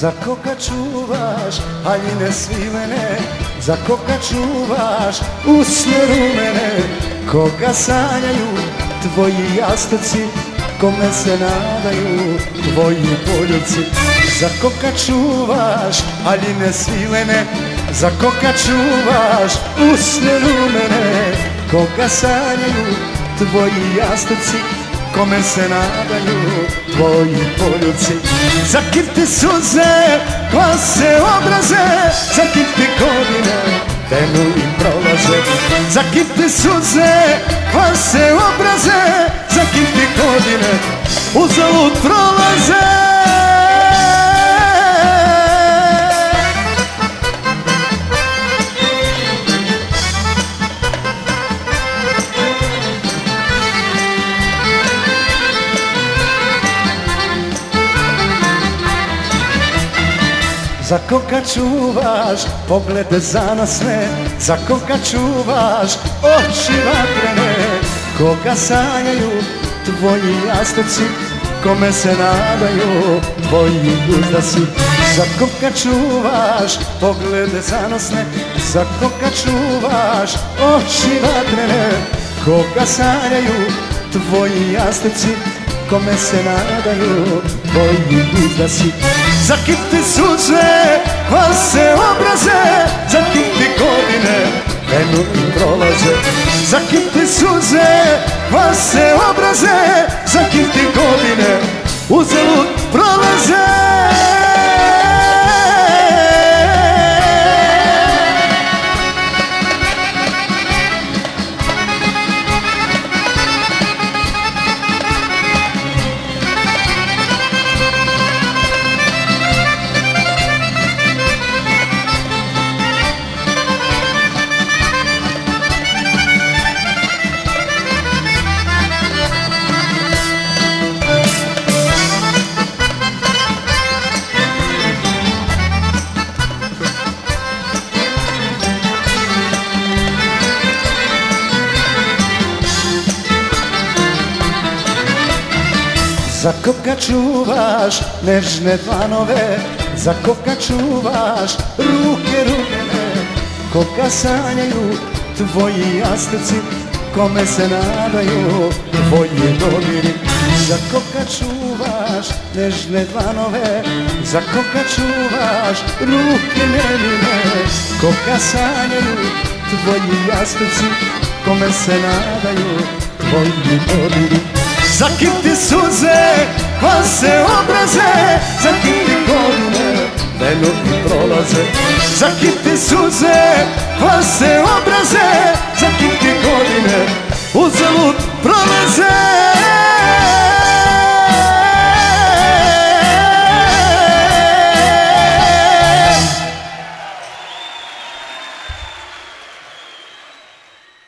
Za koga čuvaš haljine svimene Za koga čuvaš usne rumene Koga sanjaju tvoji jastuci Kome se nadaju tvoji poljubci? Za koga čuvaš haljine svilene Za koga čuvaš usne rumene Koga sanjaju tvoji jastuci Kome se nadaju tvoji poljubci Za kim ti suze, se obraze Za kim ti godine, tenu im prolaze. Za kim ti suze, se obraze Za kim ti godine, uzalud prolaze Za koga čuvaš poglede zanosne? Za koga čuvaš oči vatrene? Koga sanjaju tvoji jastuci Kome se nadaju tvoji uzdasi Za koga čuvaš poglede zanosne? Za koga čuvaš oči vatrene? Koga sanjaju tvoji jastuci Kome se nadaju tvoji uzdasi za kim ti suze, se obraze Za kim ti godine krenu prolaze. Za kim ti suze, se Za koga čuvaš nežne dlanove Za koga čuvaš ruke rukene Koga sanjaju tvoji jastuci Kome se nadaju tvoji dodiri Za koga čuvaš nežne dlanove Za koga čuvaš ruke nevine Koga sanjaju tvoji jastuci Kome se nadaju tvoji dodiri Sakiti suze koja se obraze Sakiti godine minuti prolaze. Sakiti suze koja se obraze Sakiti godine uzalud prolaze